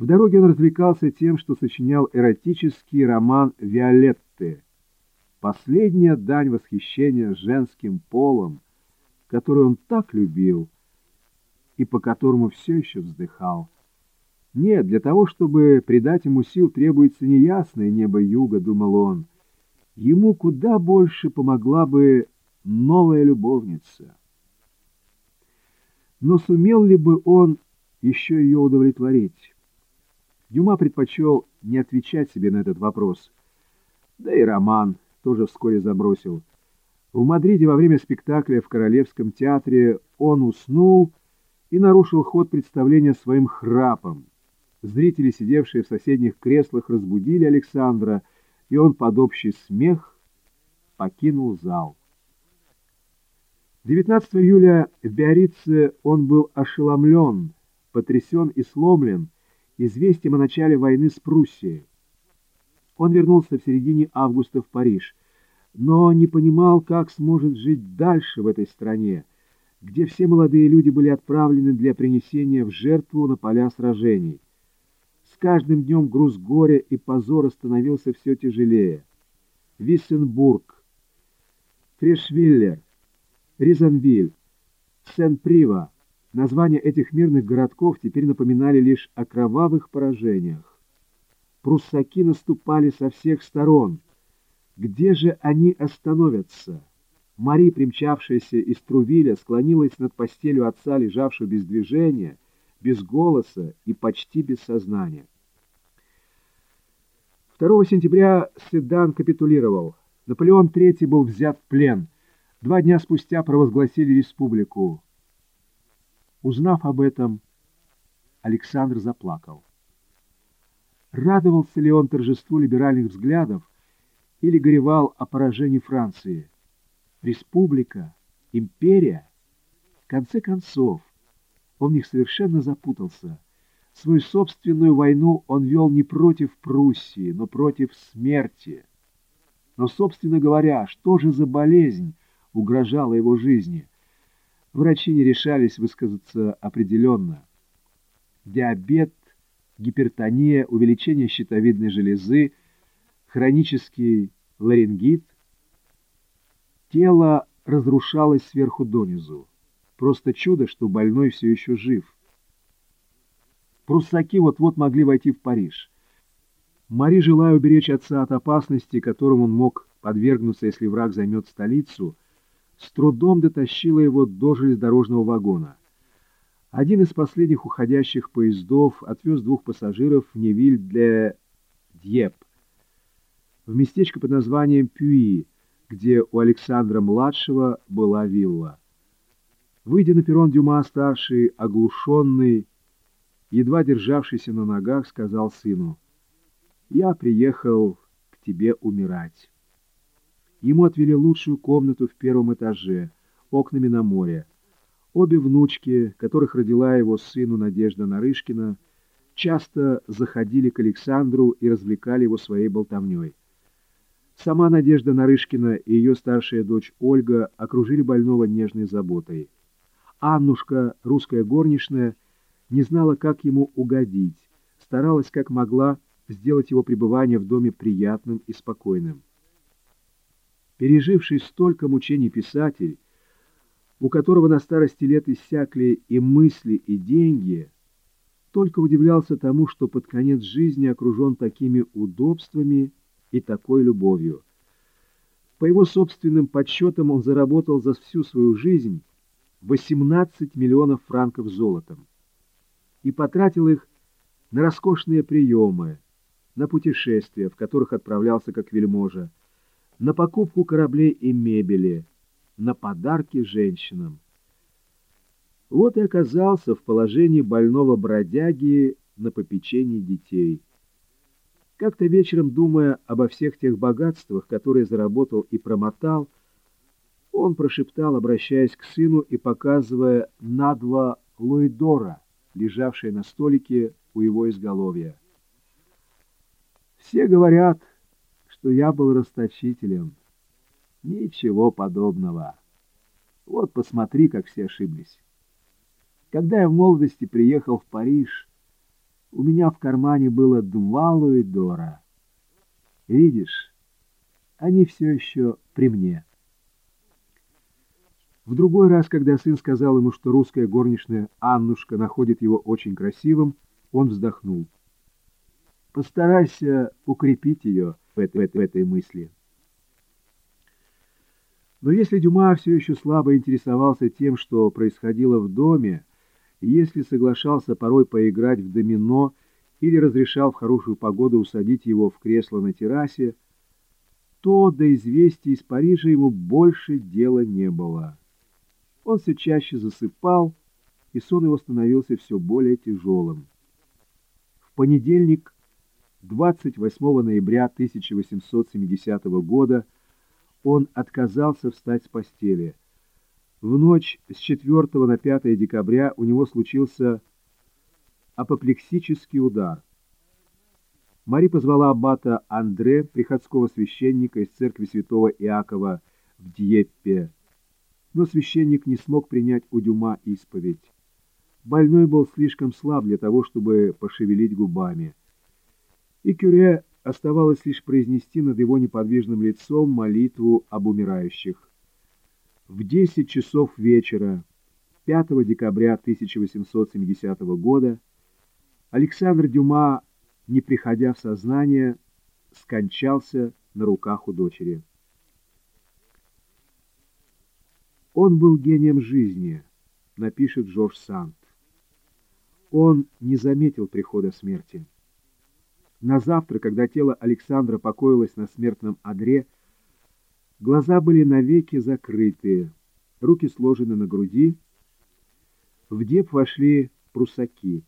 В дороге он развлекался тем, что сочинял эротический роман «Виолетты», последняя дань восхищения женским полом, который он так любил и по которому все еще вздыхал. Нет, для того, чтобы придать ему сил, требуется неясное небо юга, думал он. Ему куда больше помогла бы новая любовница. Но сумел ли бы он еще ее удовлетворить? Дюма предпочел не отвечать себе на этот вопрос. Да и роман тоже вскоре забросил. В Мадриде во время спектакля в Королевском театре он уснул и нарушил ход представления своим храпом. Зрители, сидевшие в соседних креслах, разбудили Александра, и он под общий смех покинул зал. 19 июля в Биорице он был ошеломлен, потрясен и сломлен известием о начале войны с Пруссией. Он вернулся в середине августа в Париж, но не понимал, как сможет жить дальше в этой стране, где все молодые люди были отправлены для принесения в жертву на поля сражений. С каждым днем груз горя и позора становился все тяжелее. Виссенбург, Фрешвиллер, Ризанвиль, Сен-Прива. Названия этих мирных городков теперь напоминали лишь о кровавых поражениях. Пруссаки наступали со всех сторон. Где же они остановятся? Мари, примчавшаяся из Трувиля, склонилась над постелью отца, лежавшего без движения, без голоса и почти без сознания. 2 сентября Седан капитулировал. Наполеон III был взят в плен – Два дня спустя провозгласили республику. Узнав об этом, Александр заплакал. Радовался ли он торжеству либеральных взглядов или горевал о поражении Франции? Республика, империя? В конце концов, он в них совершенно запутался. Свою собственную войну он вел не против Пруссии, но против смерти. Но, собственно говоря, что же за болезнь, угрожала его жизни. Врачи не решались высказаться определенно. Диабет, гипертония, увеличение щитовидной железы, хронический ларингит. Тело разрушалось сверху донизу. Просто чудо, что больной все еще жив. Пруссаки вот-вот могли войти в Париж. Мари, желая уберечь отца от опасности, которым он мог подвергнуться, если враг займет столицу, с трудом дотащила его до железнодорожного вагона. Один из последних уходящих поездов отвез двух пассажиров в Невиль для Дьеп, в местечко под названием Пюи, где у Александра-младшего была вилла. Выйдя на перрон Дюма-старший, оглушенный, едва державшийся на ногах, сказал сыну, «Я приехал к тебе умирать». Ему отвели лучшую комнату в первом этаже, окнами на море. Обе внучки, которых родила его сыну Надежда Нарышкина, часто заходили к Александру и развлекали его своей болтовней. Сама Надежда Нарышкина и ее старшая дочь Ольга окружили больного нежной заботой. Аннушка, русская горничная, не знала, как ему угодить, старалась как могла сделать его пребывание в доме приятным и спокойным переживший столько мучений писатель, у которого на старости лет иссякли и мысли, и деньги, только удивлялся тому, что под конец жизни окружен такими удобствами и такой любовью. По его собственным подсчетам он заработал за всю свою жизнь 18 миллионов франков золотом и потратил их на роскошные приемы, на путешествия, в которых отправлялся как вельможа, на покупку кораблей и мебели, на подарки женщинам. Вот и оказался в положении больного бродяги на попечении детей. Как-то вечером, думая обо всех тех богатствах, которые заработал и промотал, он прошептал, обращаясь к сыну и показывая на два луидора, лежавшие на столике у его изголовья. Все говорят, что я был расточителем. Ничего подобного. Вот посмотри, как все ошиблись. Когда я в молодости приехал в Париж, у меня в кармане было два луидора. Видишь, они все еще при мне. В другой раз, когда сын сказал ему, что русская горничная Аннушка находит его очень красивым, он вздохнул. Постарайся укрепить ее в, в, в этой мысли. Но если Дюма все еще слабо интересовался тем, что происходило в доме, если соглашался порой поиграть в домино или разрешал в хорошую погоду усадить его в кресло на террасе, то до известий из Парижа ему больше дела не было. Он все чаще засыпал, и сон его становился все более тяжелым. В понедельник, 28 ноября 1870 года, он отказался встать с постели. В ночь с 4 на 5 декабря у него случился апоплексический удар. Мари позвала аббата Андре, приходского священника из церкви святого Иакова в Дьеппе, но священник не смог принять у Дюма исповедь. Больной был слишком слаб для того, чтобы пошевелить губами. И Кюре оставалось лишь произнести над его неподвижным лицом молитву об умирающих. В 10 часов вечера 5 декабря 1870 года Александр Дюма, не приходя в сознание, скончался на руках у дочери. Он был гением жизни, напишет Жорж Санд. Он не заметил прихода смерти. На завтра, когда тело Александра покоилось на смертном одре, глаза были навеки закрыты, руки сложены на груди. В деп вошли прусаки.